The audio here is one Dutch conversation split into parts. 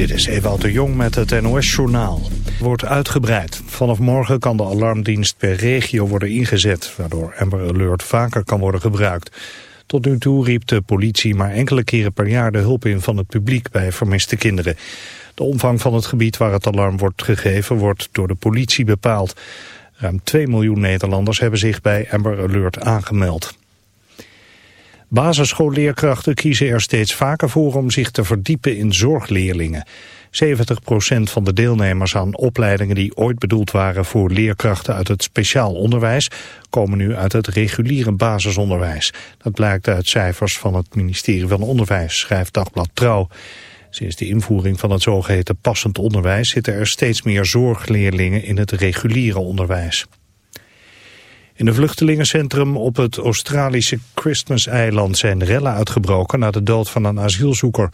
Dit is Ewout de Jong met het NOS-journaal. Wordt uitgebreid. Vanaf morgen kan de alarmdienst per regio worden ingezet... waardoor Amber Alert vaker kan worden gebruikt. Tot nu toe riep de politie maar enkele keren per jaar de hulp in van het publiek bij vermiste kinderen. De omvang van het gebied waar het alarm wordt gegeven wordt door de politie bepaald. Ruim 2 miljoen Nederlanders hebben zich bij Amber Alert aangemeld. Basisschoolleerkrachten kiezen er steeds vaker voor om zich te verdiepen in zorgleerlingen. 70% van de deelnemers aan opleidingen die ooit bedoeld waren voor leerkrachten uit het speciaal onderwijs komen nu uit het reguliere basisonderwijs. Dat blijkt uit cijfers van het ministerie van Onderwijs, schrijft Dagblad Trouw. Sinds de invoering van het zogeheten passend onderwijs zitten er steeds meer zorgleerlingen in het reguliere onderwijs. In een vluchtelingencentrum op het Australische Christmas-eiland zijn rellen uitgebroken na de dood van een asielzoeker.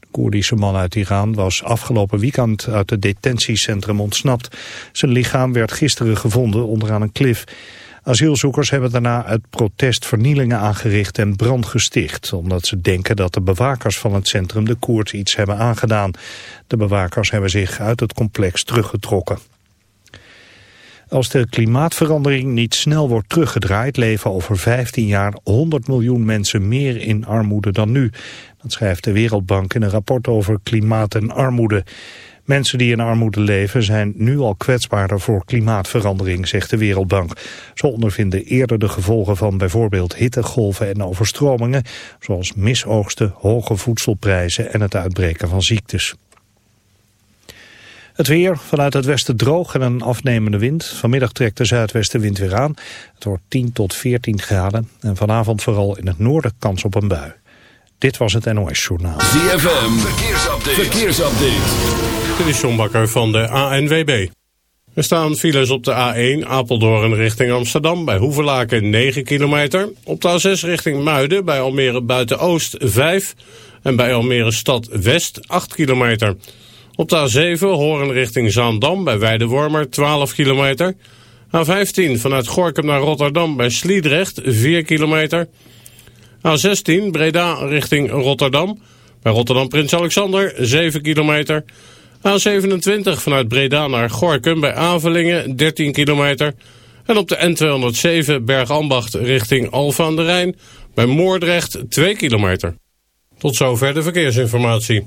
De Koerdische man uit Iran was afgelopen weekend uit het detentiecentrum ontsnapt. Zijn lichaam werd gisteren gevonden onderaan een klif. Asielzoekers hebben daarna uit protest vernielingen aangericht en brand gesticht, omdat ze denken dat de bewakers van het centrum de Koerds iets hebben aangedaan. De bewakers hebben zich uit het complex teruggetrokken. Als de klimaatverandering niet snel wordt teruggedraaid... leven over 15 jaar 100 miljoen mensen meer in armoede dan nu. Dat schrijft de Wereldbank in een rapport over klimaat en armoede. Mensen die in armoede leven zijn nu al kwetsbaarder voor klimaatverandering, zegt de Wereldbank. Ze ondervinden eerder de gevolgen van bijvoorbeeld hittegolven en overstromingen, zoals misoogsten, hoge voedselprijzen en het uitbreken van ziektes. Het weer, vanuit het westen droog en een afnemende wind. Vanmiddag trekt de zuidwestenwind weer aan. Het wordt 10 tot 14 graden. En vanavond vooral in het noorden kans op een bui. Dit was het NOS Journaal. ZFM, verkeersupdate. verkeersupdate. Dit is John Bakker van de ANWB. Er staan files op de A1 Apeldoorn richting Amsterdam bij Hoevelaken 9 kilometer. Op de A6 richting Muiden bij Almere Buiten-Oost 5. En bij Almere Stad West 8 kilometer. Op de A7 Horen richting Zaandam bij Weidewormer 12 kilometer. A15 vanuit Gorkum naar Rotterdam bij Sliedrecht 4 kilometer. A16 Breda richting Rotterdam bij Rotterdam Prins Alexander 7 kilometer. A27 vanuit Breda naar Gorkum bij Avelingen 13 kilometer. En op de N207 Bergambacht richting Alphen aan de Rijn bij Moordrecht 2 kilometer. Tot zover de verkeersinformatie.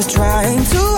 was trying to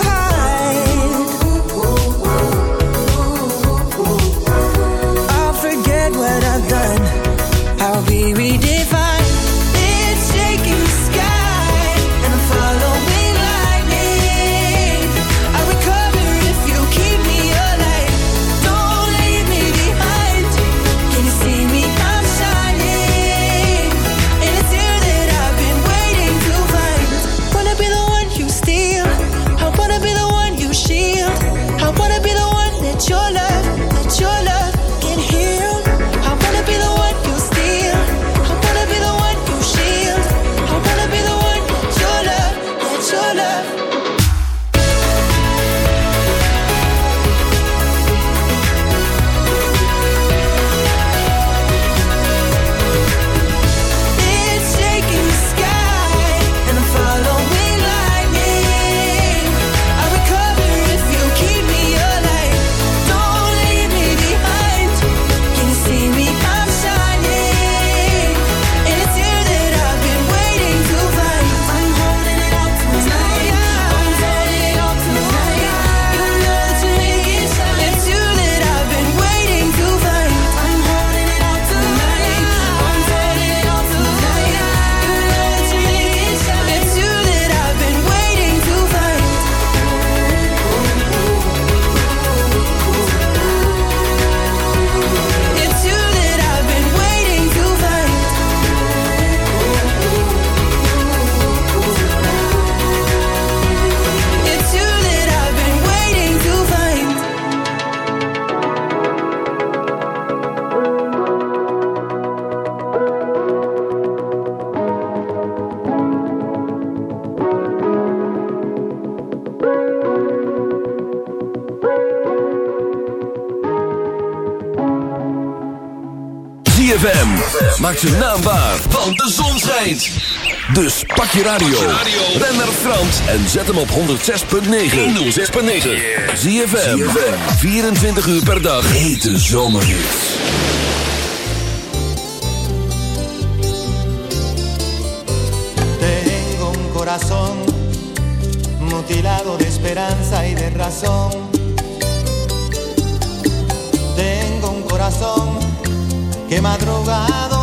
Maak ze naambaar. Want de zon schijnt. Dus pak je radio. Ben naar Frans en zet hem op 106.9. 106.9. Zie je 24 uur per dag. Hete zomerhits. Tengo un corazón mutilado de esperanza y de razón. Tengo un corazón que madrugado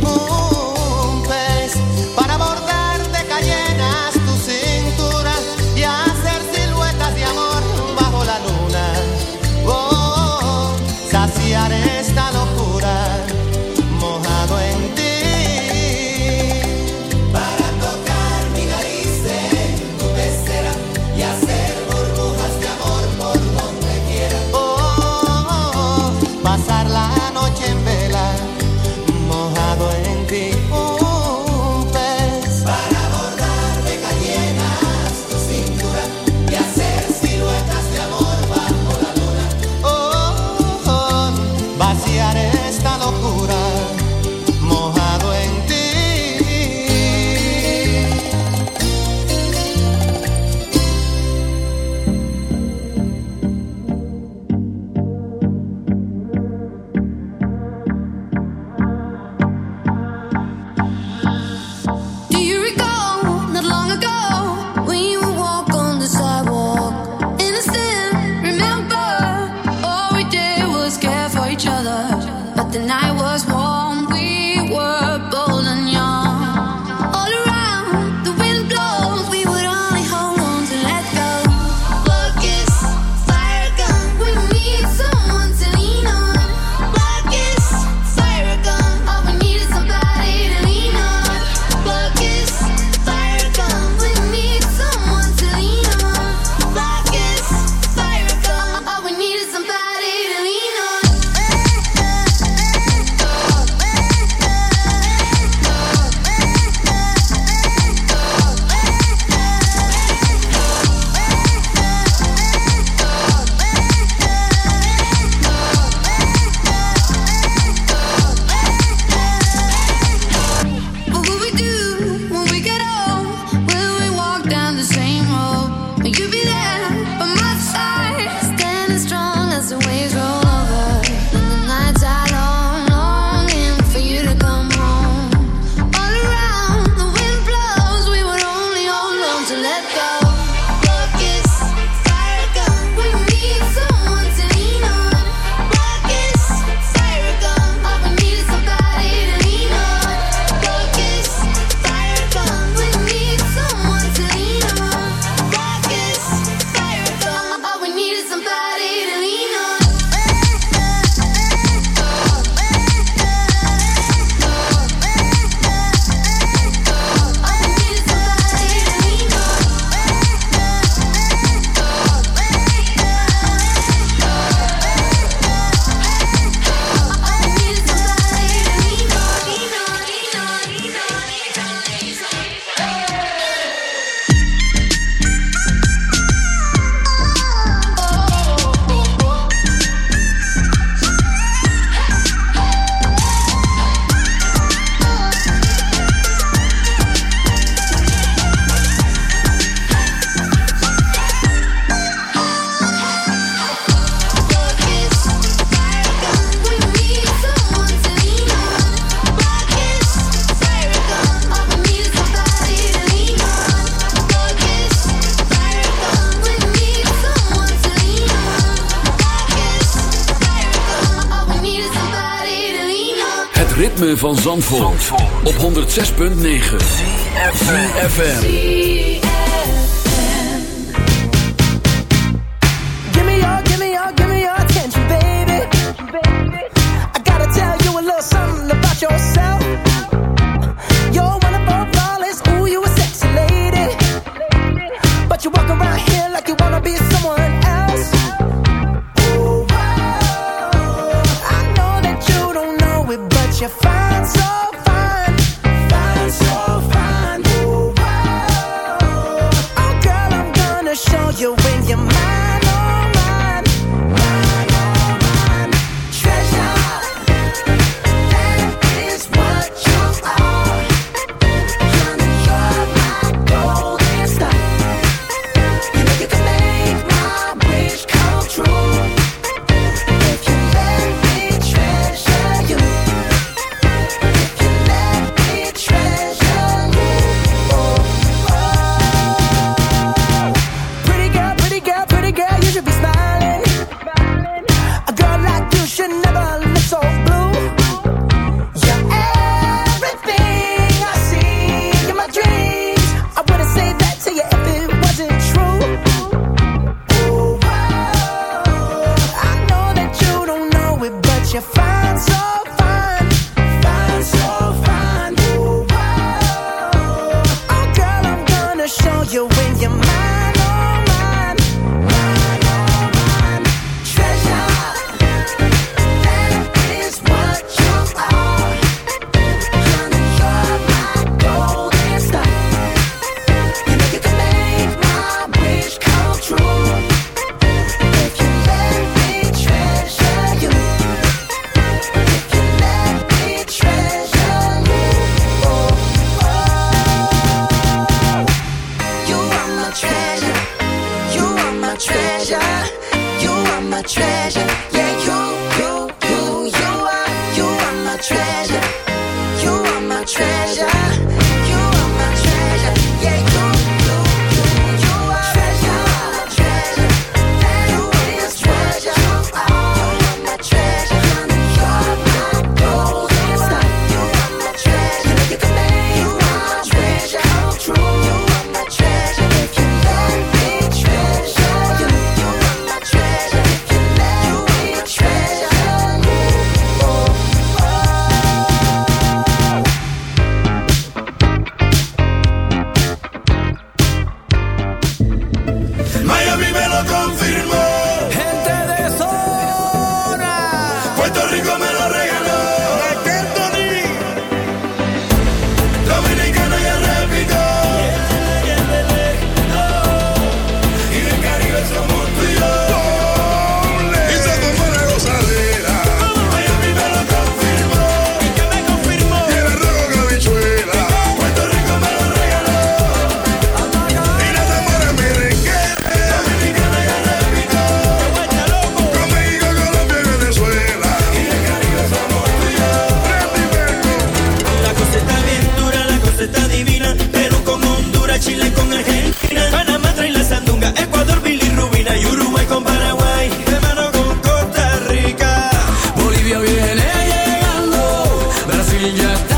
Van Op 106.9 CFFM yeah.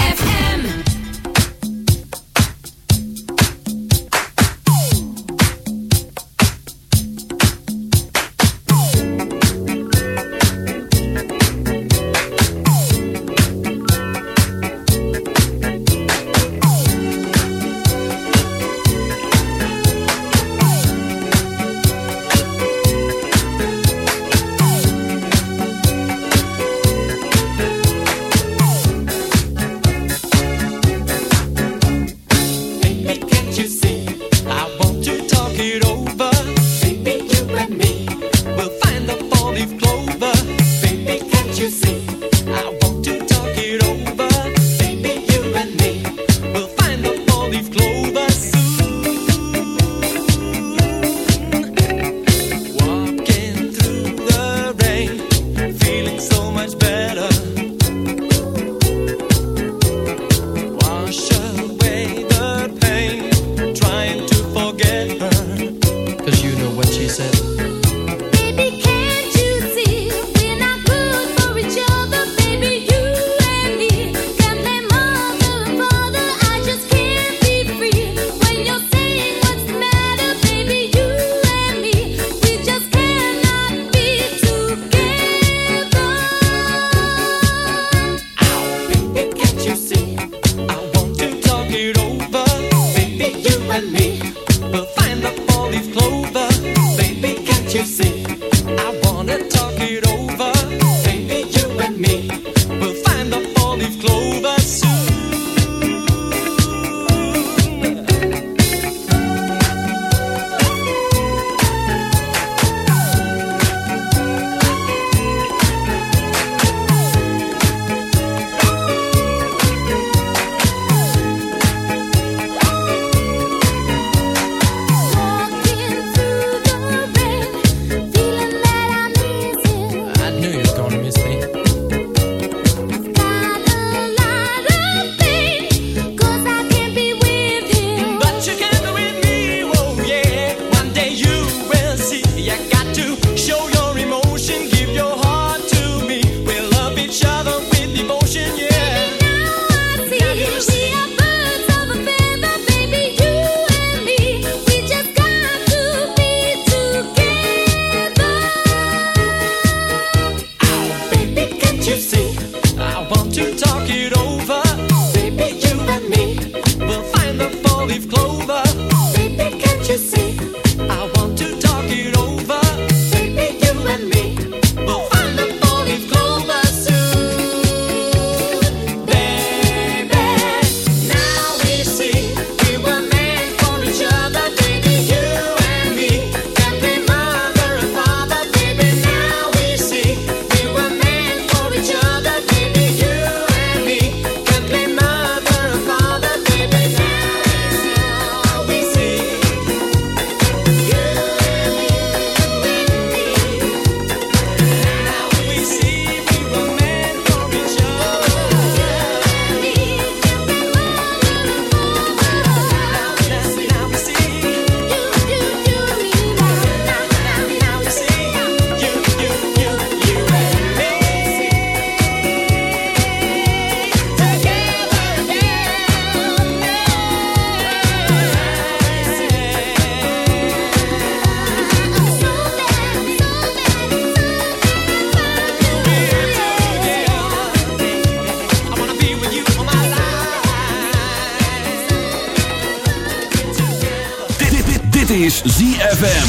Dit is ZFM.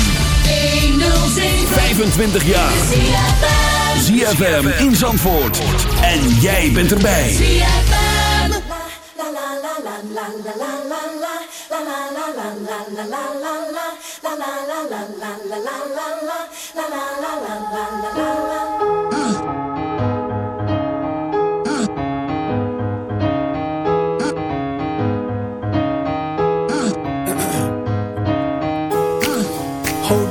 25 jaar. ZFM in Zandvoort. En jij bent erbij. ZFM. La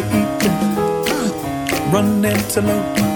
To eat. Uh, run antelope.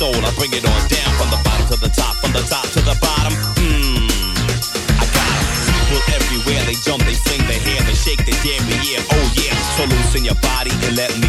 Soul. I bring it on down from the bottom to the top, from the top to the bottom. Mmm. I got. People everywhere, they jump, they fling their hair, they shake their damn yeah, oh yeah. So loosen your body and let me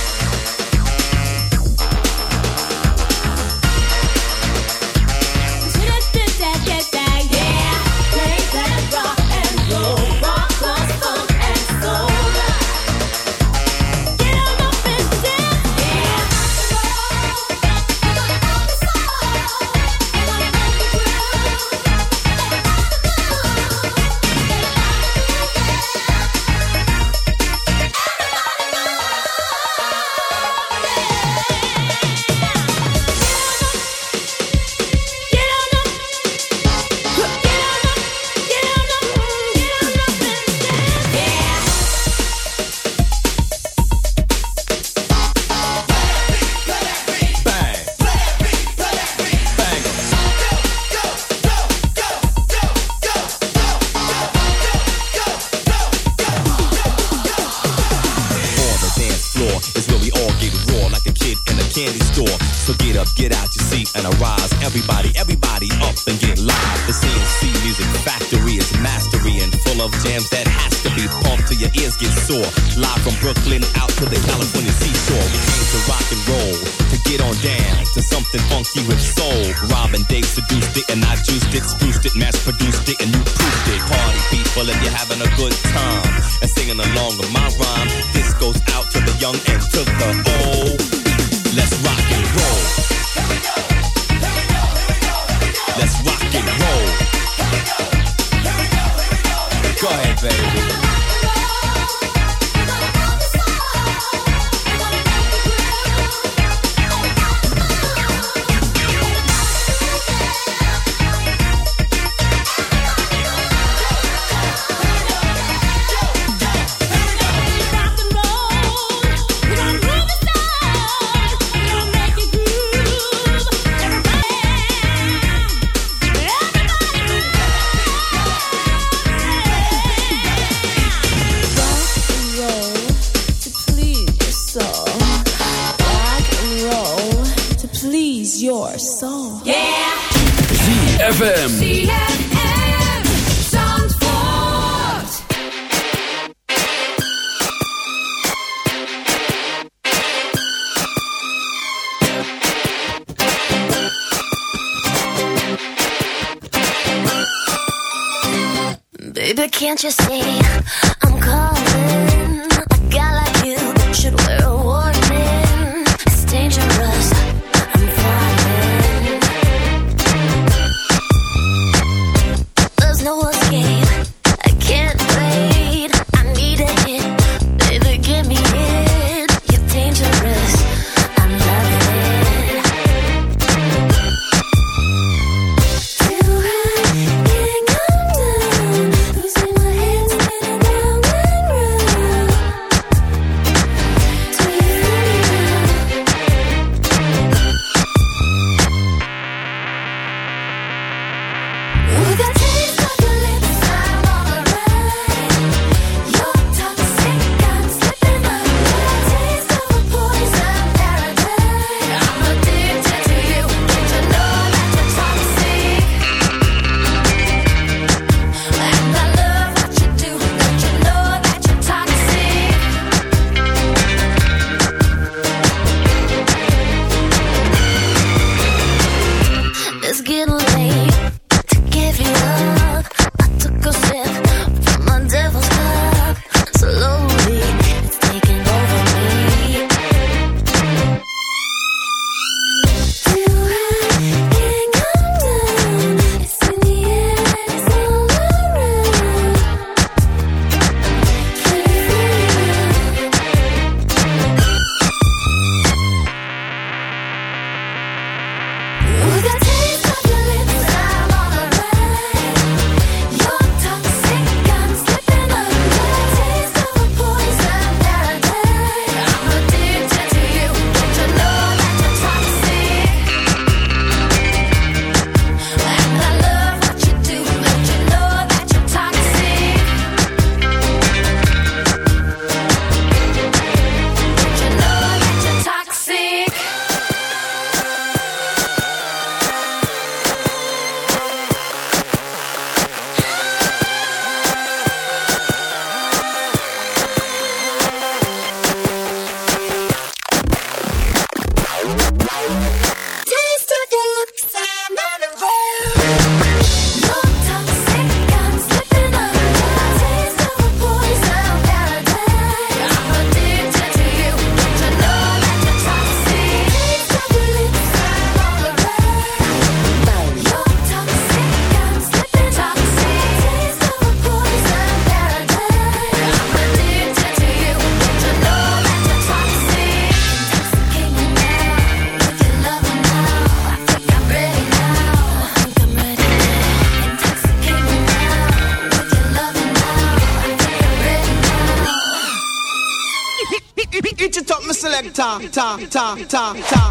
Can't you see ta, ta, ta, ta.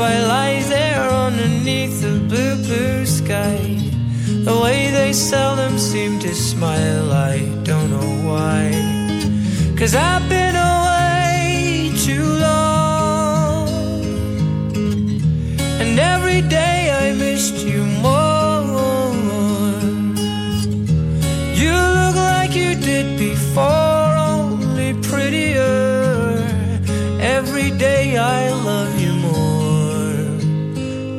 I lie there underneath the blue, blue sky. The way they seldom seem to smile, I don't know why. Cause I've been away too long, and every day I missed you more.